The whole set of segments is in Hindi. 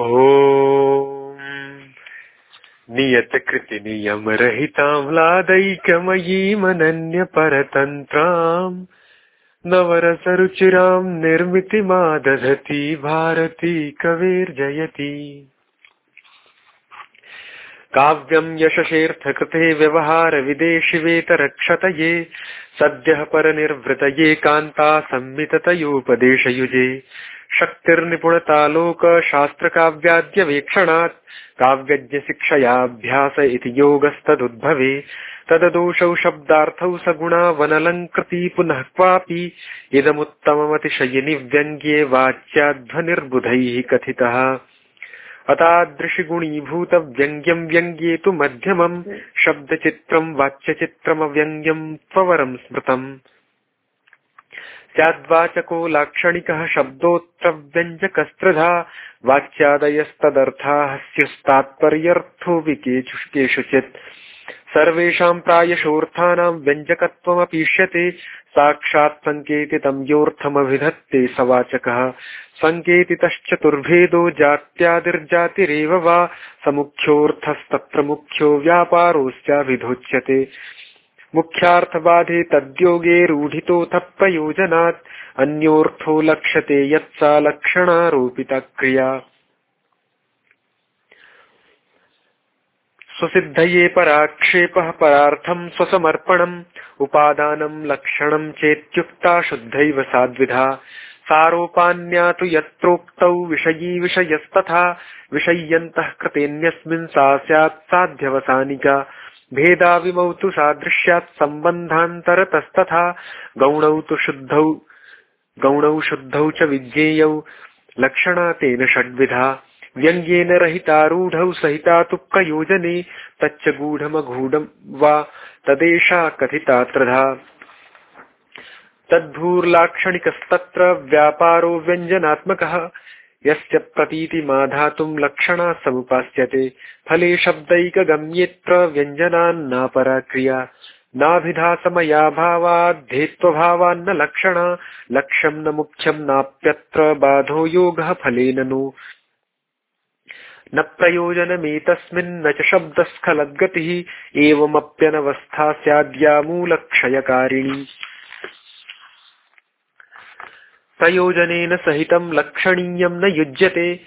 नियतकृतिनियमरहिताम्लादैकमयीमनन्यपरतन्त्राम् नवरसरुचिराम् निर्मितिमा दधति भारती कविर्जयति। काव्यम् यशसेऽर्थकृते व्यवहारविदेशिवेतरक्षतये सद्यः परनिर्वृतये कान्ता संमिततयोपदेशयुजे शक्तिर्निपुणतालोकशास्त्रकाव्याद्यवेक्षणात् काव्यज्ञशिक्षयाभ्यास इति योगस्तदुद्भवे। तददोषौ शब्दार्थौ सगुणा वनलङ्कृति पुनः क्वापि। इदमुत्तममतिशयिनि व्यङ्ग्ये वाच्याध्वनिर्बुधैः कथितः। अतादृशिगुणीभूतव्यङ्ग्यम् व्यङ्ग्ये तु मध्यमम् शब्दचित्रम् वाच्यचित्रमव्यङ्ग्यम् त्ववरम् स्मृतम्। स्याद्वाचको लाक्षणिकः शब्दोत्तरव्यञ्जकस्त्रिधा वाच्यादयस्तदर्थाः स्युस्तात्पर्यर्थो केषुचित् सर्वेषाम् प्रायशोऽर्थानाम् व्यञ्जकत्वमपीष्यते, साक्षात् सङ्केतितम् योऽर्थमभिधत्ते स वाचकः सङ्केतितश्चतुर्भेदो जात्यादिर्जातिरेव वा, समुख्योऽर्थस्तत्र मुख्यो व्यापारोऽस्याभिधोच्यते। मुख्यार्थबाधे तद्योगे रूढितोऽथ प्रयोजनात् अन्योऽर्थो लक्ष्यते यत्सा लक्षणारोपिता क्रिया स्वसिद्धये पराक्षेपः परार्थम् स्वसमर्पणम् उपादानम् लक्षणम् चेत्युक्ता शुद्धैव साद्विधा। सारोपान्या तु यत्रोक्तौ विषयी विषयस्तथा, विषय्यन्तः कृतेऽन्यस्मिन् सा स्यात् साध्यवसानिका। भेदाविमौ तु सादृश्यात् सम्बन्धान्तरतस्तथा, गौणौ तु शुद्धौ, गौणौ शुद्धौ च विज्ञेयौ, लक्षणा तेन षड्विधा, व्यङ्ग्येन रहितारूढौ सहिता प्रयोजने तच्च गूढमगूढम् वा तदेषा कथिता त्रिधा। तद्भूर्लाक्षणिकस्तत्र व्यापारो व्यञ्जनात्मकः यस्य प्रतीतिमाधातुम् लक्षणा समुपास्यते। फले शब्दैकगम्येऽत्र व्यञ्जनान्नापरा क्रिया। नाभिधासमयाभावाद्धेत्वभावान्न लक्षणा। लक्ष्यम् न मुख्यम् नाप्यत्र बाधो योगः फलेन नु न प्रयोजनमेतस्मिन्न च शब्दस्खलद्गतिः। एवमप्यनवस्था स्याद्या मूलक्षयकारिणी। प्रयोजनेन सहितम् लक्षणीयम् न युज्यते।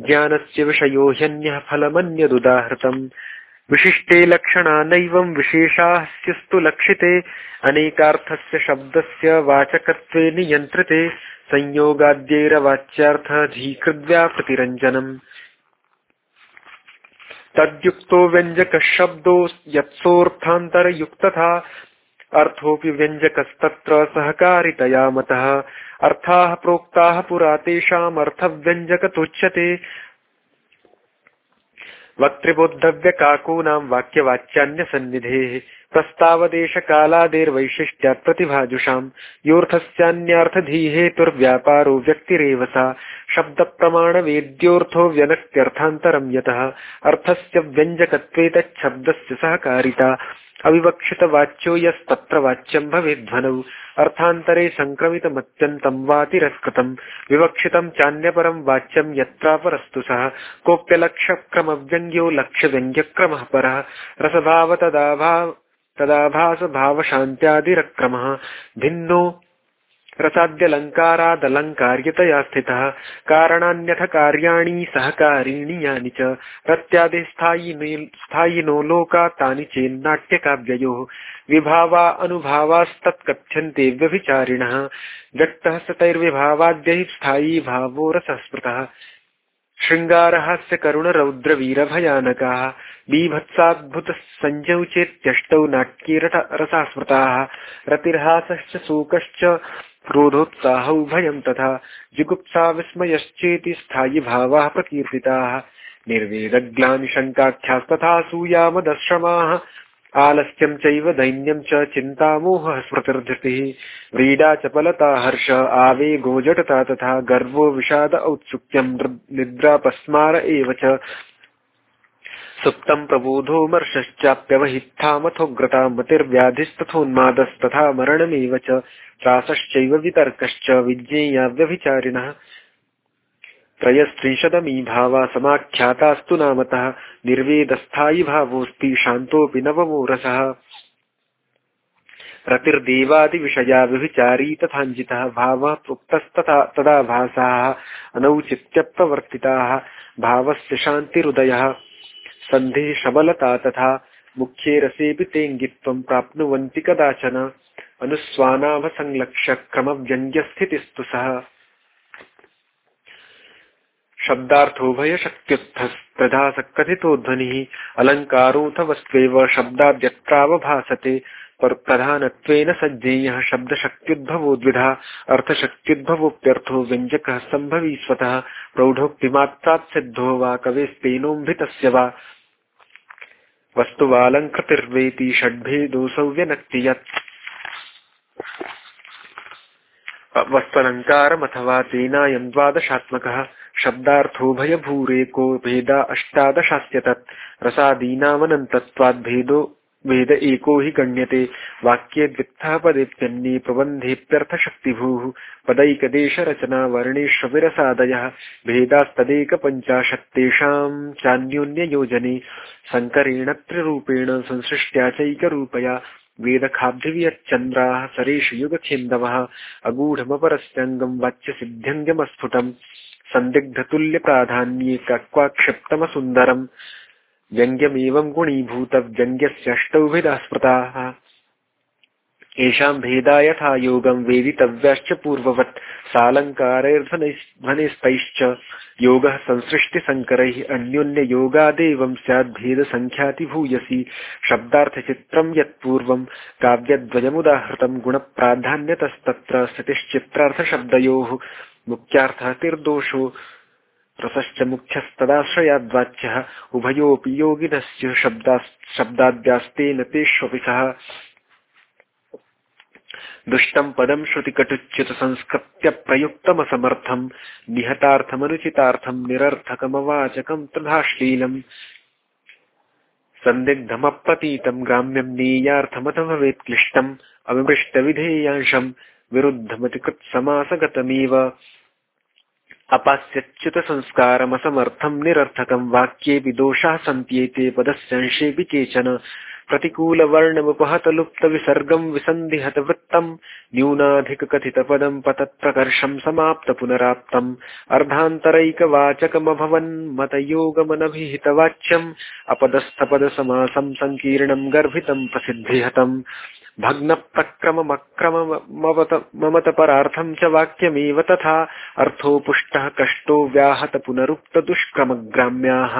ज्ञानस्य विषयो ह्यन्यः फलमन्यदुदाहृतम् विशिष्टे लक्षणानैवम् विशेषाः स्युस्तु लक्षिते। अनेकार्थस्य शब्दस्य वाचकत्वे नियन्त्रिते। संयोगाद्यैरवाच्यार्थधीकृद्व्यापतिरञ्जनम् तद्युक्तो व्यञ्जकः शब्दो यत्सोऽर्थान्तरयुक्तथा। अर्थोऽपि व्यञ्जकस्तत्र सहकारितया मतः अर्थाः प्रोक्ताः पुरा तेषाम् अर्थव्यञ्जकतुच्यते। वक्तृबोद्धव्यकाकूनाम् वाक्यवाच्यान्यसन्निधेः। प्रस्तावदेशकालादेर्वैशिष्ट्यात् प्रतिभाजुषाम्। योऽर्थस्यान्यार्थधीहेतुर्व्यापारो व्यक्तिरेव सा। शब्दप्रमाणवेद्योऽर्थो व्यनक्त्यर्थान्तरम् यतः। अर्थस्य व्यञ्जकत्वे तच्छब्दस्य सहकारिता। अविवक्षितवाच्यो यस्तत्र वाच्यम् भवेद्ध्वनौ। अर्थान्तरे सङ्क्रमितमत्यन्तम् वा तिरस्कृतम् विवक्षितम् चान्यपरम् वाच्यम् यत्रापरस्तु सः। कोऽप्यलक्ष्यक्रमव्यङ्ग्यो लक्ष्यव्यङ्ग्यक्रमः परः। रसभाव तदाभाव तदाभासभावशान्त्यादिरक्रमः। भिन्नो रसाद्यलङ्कारादलङ्कार्यतया स्थितः। कारणान्यथ कार्याणि सहकारीणि यानि च। प्रत्यादि स्थायिनो लोका तानि चेन्नाट्यकाव्ययोः। विभावा अनुभावास्तत्कथ्यन्ते व्यभिचारिणः। व्यक्तः सतैर्विभावाद्यैः स्थायी भावो रसस्मृतः। शृङ्गारहास्य करुणरौद्रवीरभयानकाः बीभत्साद्भुतः सञ्जौ चेत्यष्टौ नाट्ये रसास्मृताः रतिर्हासश्च शोकश्च क्रोधोत्साहौ भयम् तथा जुगुप्सा विस्मयश्चेति स्थायि भावाः प्रकीर्तिताः। निर्वेदग्लानिशङ्काख्यास्तथा सूयामदश्रमाः आलस्यम् चैव च चिन्तामोहः स्मृतिर्धृतिः व्रीडा चपलता हर्ष आवेगो जटता तथा गर्वो विषाद औत्सुक्यम् निद्रापस्मार एव च। सुप्तम् प्रबोधो मर्षश्चाप्यवहित्थामथोग्रता मतिर्व्याधिस्तथोन्मादस्तथा मरणमेव च। त्रासश्चैव वितर्कश्च विज्ञेया व्यभिचारिणः त्रयस्त्रिंशदमी भावा समाख्यातास्तु नामतः निर्वेदस्थायि भावोऽस्ति शान्तोऽपि नवमो रसः रतिर्देवादिविषया व्यभिचारी तथाञ्जितः भावः प्रोक्तस्तथा तदा भासाः अनौचित्यप्रवर्तिताः भावस्य शान्तिरुदयः सन्धिः सबलता तथा मुख्ये रसेऽपि तेङ्गित्वं प्राप्नुवन्ति कदाचन। अनुस्वानाभसंलक्ष्य क्रमव्यङ्ग्यस्थितिस्तु सः। शब्दार्थोभयशक्त्युत्थस्तथा कथितो अलङ्कारोऽथ वस्त्वेव शब्दाद्यत्रावभासते प्रधानत्वेन सज्जेयः शब्दशक्त्युद्भवो द्विधा अर्थशक्त्युद्भवोऽप्यर्थो व्यञ्जकः सम्भवी स्वतः प्रौढोक्तिमात्रात् सिद्धो वा कवेस्तेनोऽम्भितस्य वा। वस्तुवालङ्कृतिर्वेति षड्भेदोऽसौ व्यनक्ति यत् वस्त्वलङ्कारमथवा तेनायं द्वादशात्मकः। शब्दार्थोभयभूरेको भेदा अष्टादशास्य तत् रसादीनामनन्तत्वाद्भेदो वेद एको हि गण्यते। वाक्ये द्वित्थः पदेप्यन्ये प्रबन्धेऽप्यर्थशक्तिभूः पदैकदेशरचना वर्णेष्विरसादयः भेदास्तदेकपञ्चाशत्तेषाम् चान्योन्ययोजने। सङ्करेण त्रिरूपेण संसृष्ट्या चैकरूपया। वेदखाब्धिवियच्चन्द्राः सरेष युगछेन्दवः अगूढमपरस्यङ्गम् वाच्यसिद्ध्यङ्गमस्फुटम्। सन्दिग्धतुल्यप्राधान्ये कक्वाक्षिप्तमसुन्दरम्। व्यङ्ग्यमेवं गुणीभूतव्यङ्ग्यस्यष्टौभिधा स्मृताः येषाम् भेदा यथा योगम् वेदितव्याश्च पूर्ववत्। सालङ्कारैर्ध्वनिस्तैश्च योगः संसृष्टिसङ्करैः अन्योन्ययोगादेवं स्याद्भेदसङ्ख्याति भूयसी शब्दार्थचित्रम् यत्पूर्वम् काव्यद्वयमुदाहृतम् गुणप्राधान्यतस्तत्र स्थितिश्चित्रार्थशब्दयोः मुख्यार्थः तिर्दोषो रसश्च मुख्यस्तदाश्रयाद्वाच्यः। उभयोऽपि योगिनस्य शब्दाद्यास्तेन तेष्वपि सः। दुष्टम् पदम् श्रुतिकटुच्युतसंस्कृत्य प्रयुक्तमसमर्थम्। निहतार्थमनुचितार्थम् निरर्थकमवाचकम् तथाश्लीलम्। सन्दिग्धमप्रतीतम् ग्राम्यम् नेयार्थमथ भवेत् क्लिष्टम् अविमृष्टविधेयांशम्। विरुद्धमतिकृत्समासगतमेव। अपास्यच्युतसंस्कारमसमर्थम् निरर्थकम् वाक्येऽपि दोषाः सन्त्येते पदस्यंशेऽपि केचन। प्रतिकूलवर्णमुपहतलुप्तविसर्गम् विसन्धिहतवृत्तम् न्यूनाधिककथितपदम् पतत्प्रकर्षम् समाप्त पुनराप्तम् अर्धान्तरैकवाचकमभवन्मतयोगमनभिहितवाच्यम् अपदस्थपदसमासम् सङ्कीर्णम् गर्भितम् प्रसिद्धिहतम् भग्नप्रक्रममक्रमममतपरार्थम् च वाक्यमेव तथा अर्थो पुष्टः कष्टो व्याहत पुनरुक्तदुष्क्रमग्राम्याः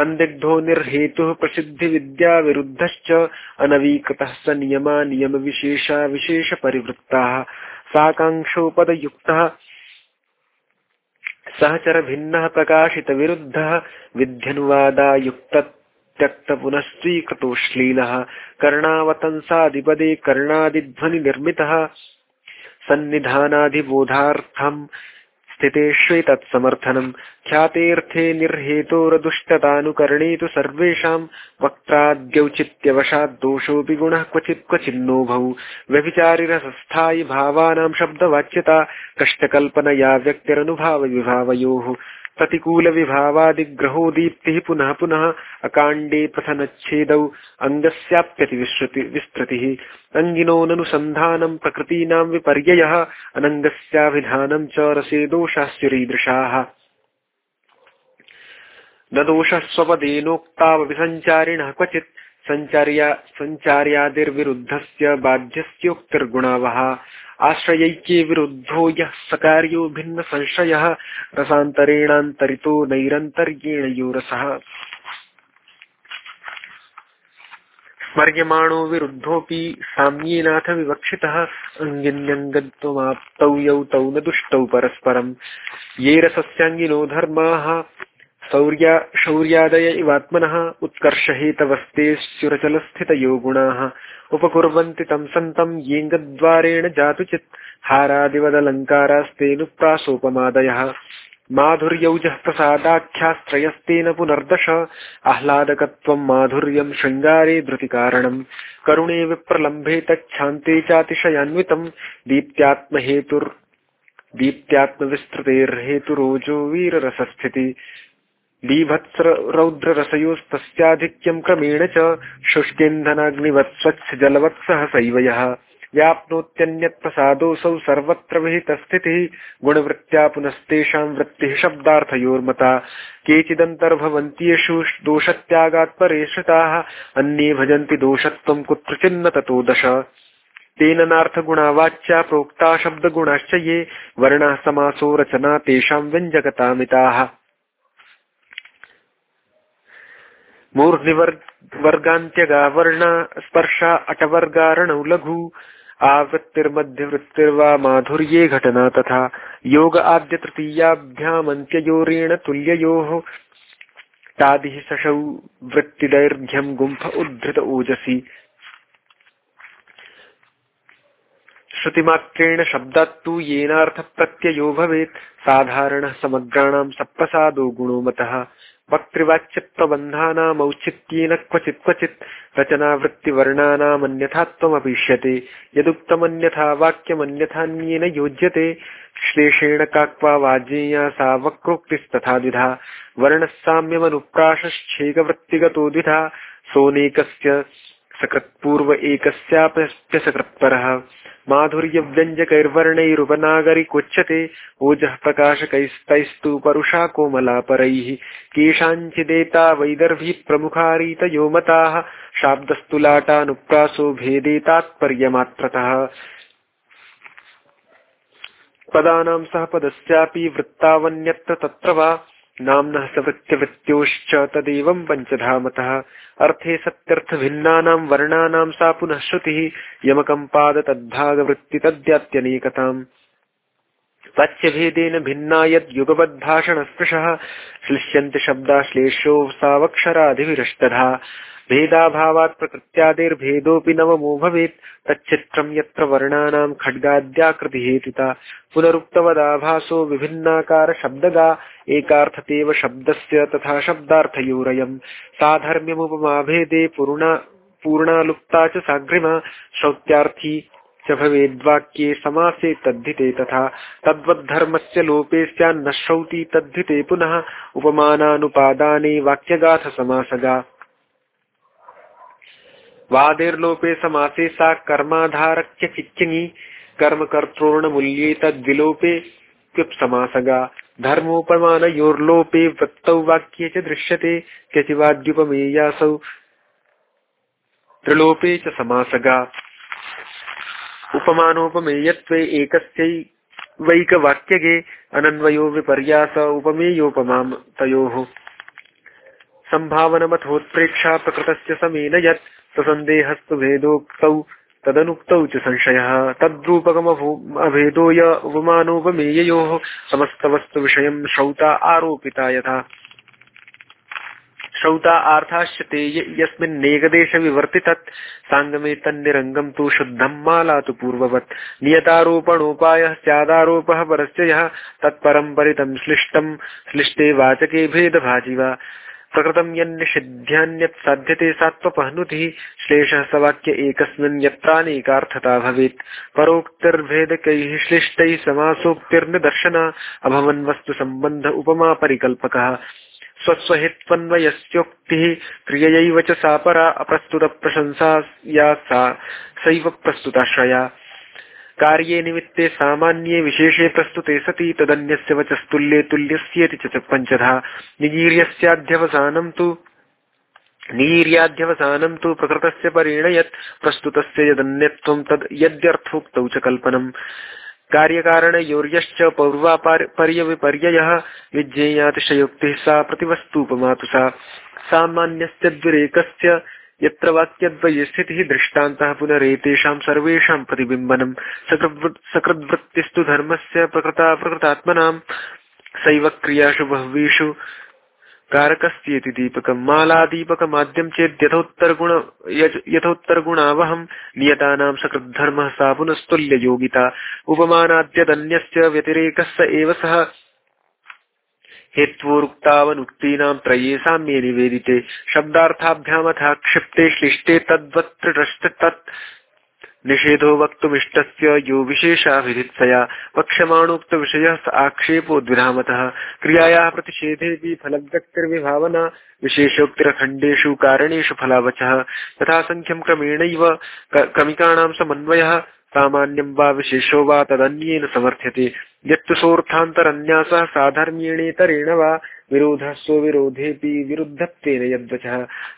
सन्दिग्धो निर्हेतुः प्रसिद्धिविद्याविरुद्धश्च अनवीकृत स नियमा नियमविशेषा विशेषपरिवृत्ताः। साकाङ्क्षोपदयुक्तः सहचरभिन्नः प्रकाशितविरुद्धः विध्यनुवादायुक्त त्यक्तपुनस्त्रीकृतोऽश्लीलः कर्णावतंसादिपदे कर्णादिध्वनिनिर्मितः। सन्निधानाधिबोधार्थम् स्थितेष्वेतत्समर्थनम् ख्यातेऽर्थे निर्हेतोरदुष्टतानुकरणे तु सर्वेषाम्। वक्त्राद्यौचित्यवशाद्दोषोऽपि गुणः क्वचित् क्वचिन्नोभौ व्यभिचारिरसस्थायि भावानाम् शब्दवाच्यता। कष्टकल्पनया व्यक्तिरनुभावविभावयोः। प्रतिकूलविभावादिग्रहो दीप्ति पुनः पुनः अकाण्डे पथनच्छेदौ अङ्गस्याप्यति विस्तृतिः। अङ्गिनोऽननुसन्धानम् प्रकृतीनाम् विपर्ययः अनङ्गस्याभिधानम् च रसे दोषास्युरीदृशाः। न दोषः स्वपदेनोक्तावपि सञ्चारिणः क्वचित्। सञ्चार्या सञ्चार्यादिर्विरुद्धस्य विरुद्धो यः सकार्यो भिन्नसंशयः, रसान्तरेणान्तरितो नैरन्तर्येण यो रसः विरुद्धोऽपि साम्येनाथ विवक्षितः अङ्गिन्यङ्गत्वमाप्तौ यौ तौ न दुष्टौ परस्परम्। ये रसस्याङ्गिनो धर्माः शौर्या शौर्यादय इवात्मनः उत्कर्षहेतवस्ते स्युरचलस्थितयो गुणाः। उपकुर्वन्ति तं सन्तम् येङ्गद्वारेण जातुचित् हारादिवदलङ्कारास्तेऽनुप्रासोपमादयः माधुर्यौजः प्रसादाख्यास्त्रयस्तेन पुनर्दश आह्लादकत्वम् माधुर्यम् शृङ्गारे धृतिकारणम् करुणे विप्रलम्भे तच्छान्ते चातिशयान्वितम् दीप्त्यात्महेतुर् दीप्त्यात्मविस्तृतेर्हेतुरोजो वीररसस्थिति। बीभत्सरौद्ररसयोस्तस्याधिक्यम् क्रमेण च शुष्केन्धनाग्निवत् स्वच्छजलवत् सहसैव यः व्याप्नोत्यन्यत्प्रसादोऽसौ सर्वत्र विहितस्थितिः, गुणवृत्त्या पुनस्तेषाम् वृत्तिः शब्दार्थयोर्मता। केचिदन्तर्भवन्त्येषु दोषत्यागात् परे श्रिताः अन्ये भजन्ति दोषत्वम् कुत्रचिन्न ततो दश। तेन नार्थगुणावाच्या प्रोक्ता शब्दगुणाश्च ये, वर्णाः समासो रचना तेषाम् व्यञ्जकतामिताः मूर्ध्निवर्गान्त्यगा वर्णा स्पर्शा अटवर्गारणौ लघु आवृत्तिर्मध्यवृत्तिर्वा माधुर्ये घटना तथा योग आद्य तृतीयाभ्यामन्त्ययोरेण तुल्ययोः, तादिः सशौ वृत्तिदैर्घ्यम् गुम्फ उद्धृत ओजसि श्रुतिमात्रेण शब्दात्तु येनार्थप्रत्ययो भवेत्, साधारणः समग्राणाम् सप्रसादो गुणो मतः। वक्तृवाच्यत्वबन्धानामौचित्येन क्वचित् क्वचित् रचनावृत्तिवर्णानामन्यथात्वमपीष्यते। यदुक्तमन्यथा योज्यते। श्लेषेण काक्वा वाजेया सा वक्रोक्तिस्तथा द्विधा वर्णः साम्यमनुप्राशश्छेकवृत्तिगतो द्विधा। सोऽनेकस्य सकृत्पूर्व एकस्याप्यसकृत्परः माधुर्यव्यञ्जकैर्वर्णैरुपनागरिकोच्यते। ओजः प्रकाशकैस्तैस्तु परुषा कोमला परैः केषाञ्चिदेता वैदर्भी प्रमुखारीतयो मताः शाब्दस्तुलाटानुप्रासो भेदे तात्पर्यमात्रतः। पदानां सह पदस्यापि वृत्तावन्यत्र तत्र वा। नाम्नः सवृत्त्यवृत्त्योश्च तदेवं पञ्चधामतः। अर्थे सत्यर्थभिन्नानां वर्णानां सा पुनः श्रुतिः। यमकं पाद तद्भागवृत्ति तद्यात्यनेकताम्। वाच्यभेदेन भिन्ना यद्युगवद्भाषणस्पृशः श्लिष्यन्ति शब्दाश्लेषो सावक्षराधिविरष्टधा भेदाभावात् प्रकृत्यादेर्भेदोऽपि नवमो भवेत् तच्चित्रम् यत्र वर्णानां खड्गाद्याकृतिहेतुता। पुनरुक्तवदाभासो विभिन्नाकार शब्दगा, एकार्थतेव शब्दस्य तथा शब्दार्थयोरयम्। साधर्म्यमुपमाभेदे पूर्णा पूर्णालुप्ता च साग्रिमा, श्रौत्यार्थी भवेद्वाक्ये समासे तद्धिते तथा तद्वद्धर्मस्य लोपे स्यान्न श्रौति तद्धिते पुनः उपमानानुपादाने वाक्यगाथ समासगा वादेर्लोपे समासे सा कर्माधारक्य चिच्चिनी कर्मकर्तॄर्णमूल्ये तद्विलोपे समासगा धर्मोपमानयोर्लोपे वृत्तौ वाक्ये च दृश्यते क्यचिवाद्युपमेयासौ त्रिलोपे च समासगा। उपमानोपमेयत्वे एकस्यैवैकवाक्यगे अनन्वयो विपर्यास उपमेयोपमाम् तयोः। सम्भावनमथोत्प्रेक्षा प्रकृतस्य समेन यत् ससन्देहस्तु भेदोक्तौ, तदनुक्तौ च संशयः। तद्रूपकमभेदोय उपमानोपमेययोः समस्तवस्तुविषयम् श्रौता आरोपिता यथा। श्रौता आर्थाश्च ते यस्मिन्नेकदेशविवर्तितत् साङ्गमे तन्निरङ्गम् तु शुद्धम् माला तु पूर्ववत्। नियतारोपणोपायः स्यादारोपः परस्य यः तत्परम् परितम् श्लिष्टम् श्लिष्टे वाचके भेदभाजि वा प्रकृतम् यन्निषिध्यान्यत् साध्यते सात्वपहनुतिः श्लेषः स वाक्य एकस्मिन् यत्रानेकार्थता भवेत्। परोक्तिर्भेदकैः श्लिष्टैः समासोक्तिर्निदर्शना। अभवन् वस्तु सम्बन्ध उपमा परिकल्पकः स्वस्वहित्वन्वयस्योक्तिः प्रस्तुताश्रया। कार्ये निमित्ते सामान्ये विशेषे प्रस्तुते सति तदन्यस्य वचस्तुल्ये तुल्यस्येति च पञ्चधा। निगीर्यस्याध्यवसानं तु निगीर्याध्यवसानं तु प्रकृतस्य परेण प्रस्तुतस्य यदन्यत्वं तद् यद्यर्थोक्तौ च कल्पनम्। कार्यकारणयोर्यश्च पौर्वापर्यविपर्ययः विज्ञेयातिशयोक्तिः सा प्रतिवस्तूपमातु सा। सामान्यस्य द्विरेकस्य यत्र वाक्यद्वये स्थितिः दृष्टान्तः पुनरेतेषां सर्वेषां प्रतिबिम्बनम्। सकृद्वृत्तिस्तु धर्मस्य प्रकृता प्रकृतात्मनाम्। सैव क्रियासु बह्वीषु कारकस्येति दीपकम्। मालादीपकमाद्यम् चेत् यथोत्तरगुण यथोत्तरगुणावहम्। नियतानां सकृद्धर्मः सा पुनस्तुल्ययोगिता। उपमानाद्यदन्यस्य व्यतिरेकः स एव सः। हेत्वोरुक्तावनुक्तीनां त्रये साम्ये निवेदिते। शब्दार्थाभ्यामथा क्षिप्ते श्लिष्टे तद्वत्र तत्। निषेधो वक्तुमिष्टस्य यो विशेषाभिधित्सया वक्ष्यमाणोक्तविषयः स आक्षेपो द्विधामतः। क्रियायाः प्रतिषेधेऽपि फलव्यक्तिर्विभावना। विशेषोक्तिरखण्डेषु कारणेषु फलावचः। तथा सङ्ख्यं क्रमेणैव क्रमिकाणां समन्वयः। सामान्यं वा विशेषो वा तदन्येन समर्थ्यते। यत्तु सोऽर्थान्तरन्यासः साधर्म्येणेतरेण वा विरोधः स्वविरोधेऽपि विरुद्धत्वेन यद्वचः।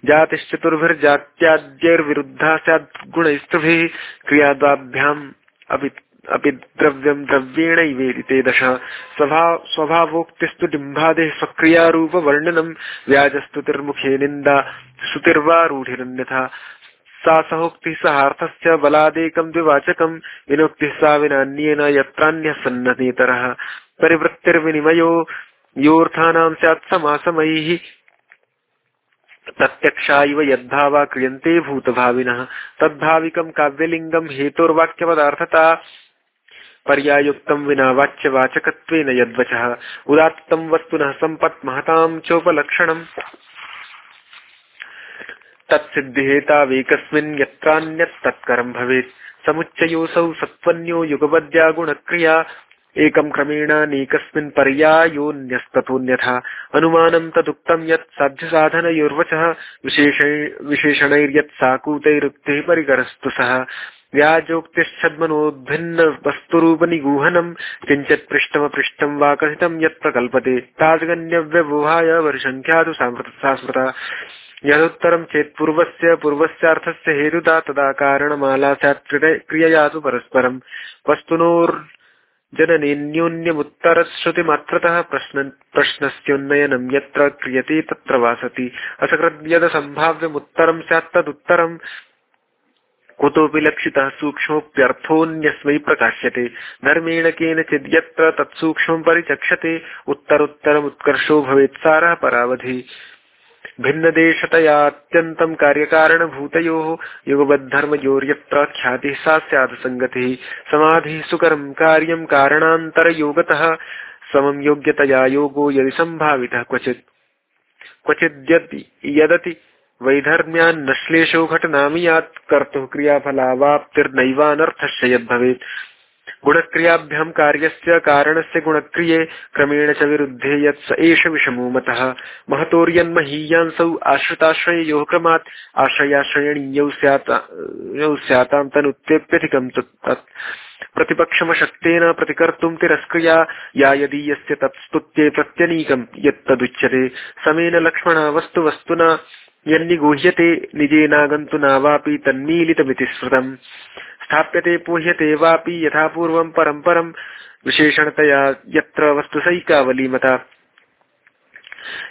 जातिश्चतुर्भिर्जात्याद्यैर्विरुद्धः स्यात् गुणैस्त्रिभिः क्रियाद्वाभ्याम् अपि अपि द्रव्यं द्रव्येणैवेदिते दश। स्वभाव स्वभावोक्तिस्तु डिम्बादेः स्वक्रियारूपवर्णनम् व्याजस्तुतिर्मुखे निन्दा श्रुतिर्वा रूढिरन्यथा सा सहोक्तिः सहार्थस्य बलादेकं द्विवाचकं विनोक्तिः सा विनान्येन यत्रान्यः सन्ननेतरः परिवृत्तिर्विनिमयो योऽर्थानां स्यात् समासमैः प्रत्यक्षा इव यद्भावा क्रियन्ते भूतभाविनः। तद्भाविकं काव्यलिङ्गं हेतोर्वाक्यपदार्थता। पर्यायुक्तं विना वाच्यवाचकत्वेन यद्वचः। उदात्तं वस्तुनः सम्पत् महतां चोपलक्षणम्। तत्सिद्धिहेतावेकस्मिन् यत्रान्यत् तत्करं भवेत्। समुच्चयोऽसौ सत्त्वन्यो युगपद्या गुणक्रिया एकं क्रमेणानेकस्मिन् पर्यायोऽन्यस्ततोऽन्यथा अनुमानं तदुक्तं यत् साध्यसाधनयोर्वचः विशेषणैर्यत् साकूतैरुक्तिः परिकरस्तु सः। व्याजोक्तिश्चद्मनोद्भिन्न वस्तुरूपनिगूहनं किञ्चित् पृष्ठमपृष्ठं वा कथितं यत् प्रकल्पते। ताजगण्यव्यवहाय वर्षङ्ख्यातु सास्मृता यदुत्तरं चेत् पूर्वस्य, पूर्वस्यार्थस्य हेतुता तदा कारणमाला स्यात् क्रियया तु परस्परम् वस्तुनोर्जननेन्योन्यमुत्तरश्रुतिमात्रतः प्रश्न प्रश्नस्योन्नयनं यत्र क्रियते तत्र वासति। असकृद्यदसम्भाव्यमुत्तरं स्यात् तदुत्तरम् कुतोऽपि लक्षितः सूक्ष्मोऽप्यर्थोऽन्यस्मै प्रकाश्यते। धर्मेण केनचित् यत्र तत्सूक्ष्मं परिचक्षते, उत्तरोत्तरमुत्कर्षो भवेत् सारः परावधि। भिन्नदेशतयात्यन्तं कार्यकारणभूतयोः युगबद्धर्मयोर्यत्र ख्यातिः सा स्यात् सङ्गतिः समाधिः सुकरं कार्यं कारणान्तरयोगतः, समं योग्यतया योगो यदि सम्भावितः क्वचित्। क्वचिद्यदि यदति वैधर्म्यान्नश्लेषो घटनामियात् कर्तुः क्रियाफलावाप्तिर्नैवानर्थश्च यद्भवेत् गुणक्रियाभ्यां कार्यस्य कारणस्य गुणक्रिये क्रमेण च विरुद्धे यत् स एष विषमो मतः। महतोर्यन्महीयांसौ आश्रिताश्रययोः क्रमात् आश्रयाश्रयणीयौ स्यातां तनुत्यप्यधिकं तत् प्रतिपक्षमशक्तेन प्रतिकर्तुं तिरस्क्रिया, या यदीयस्य तत्स्तुत्ये प्रत्यनीकं यत्तदुच्यते समेन लक्ष्मणा वस्तु वस्तुना, यन्निगूह्यते निजेनागन्तुना वापि तन्मीलितमिति स्मृतम्। स्थाप्यते पूह्यते वापि यथा पूर्वं परं परं। विशेषणतया यत्र वस्तुसैकावलीमता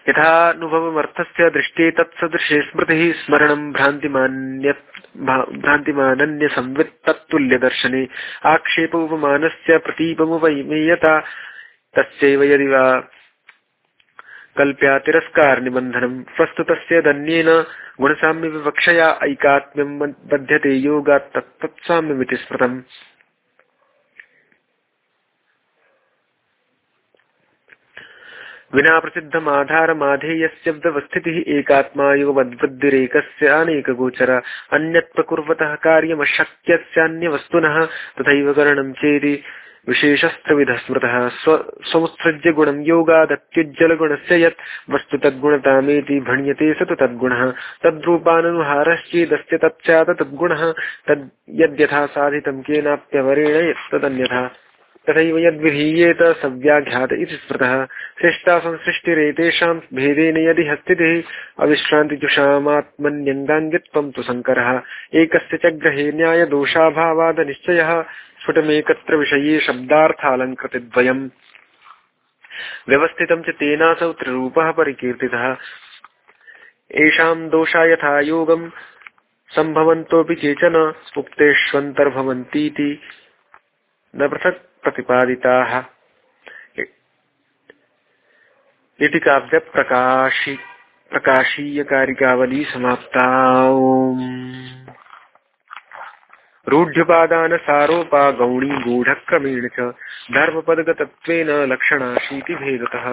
यथानुभवमर्थस्य दृष्टे तत्सदृशे स्मृतिः स्मरणं भ्रान्तिमानन्यसंवित्तत्तुल्यदर्शने। आक्षेपोपमानस्य प्रतीपमुपमेयता। तस्यैव यदि वा कल्प्या तिरस्कार निबन्धनम्। वस्तुतस्य दन्येन गुणसाम्यविवक्षया ऐकात्म्यं बध्यते योगात् तत्तत्साम्यमिति स्मृतम् विना प्रसिद्धमाधारमाधेयस्य व्यवस्थितिः एकात्मा युगमद्वृद्धिरेकस्य अनेकगोचर। अन्यत् प्रकुर्वतः कार्यमशक्यस्यान्यवस्तुनः तथैव करणं चेति विशेषस्त्रविधः स्मृतः स्वमुत्सृज्य गुणं योगादत्युज्जलगुणस्य यत् वस्तु तद्गुणतामेति भण्यते स तु तद्गुणः। तद्रूपानुहारश्चेदस्य तच्चात तद्गुणः तद् यद्यथा साधितं केनाप्यवरेण तदन्यथा तथैव यद्विधीयेत सव्याघ्यात इति स्मृतः। श्रेष्टा संसृष्टिरेतेषां भेदेन यदि हस्तितिः अविश्रान्तिजुषामात्मन्यङ्गाङ्गित्वं तु शङ्करः एकस्य च ग्रहे न्यायदोषाभावादनिश्चयः स्फुटमेकत्र विषये शब्दार्थालङ्कृतिद्वयम्। व्यवस्थितं च तेनासौ त्रिरूपः परिकीर्तितः। येषां दोषा यथा योगं सम्भवन्तोऽपि केचन। उक्तेष्वन्तर्भवन्तीति। न पृथक् प्रतिपादिताः। इति प्रकाशीय कारिकावली समाप्ता रूढ्युपादानसारोपा गौणी गूढक्रमेण च धर्मपदगतत्वेन लक्षणाशीति भेदतः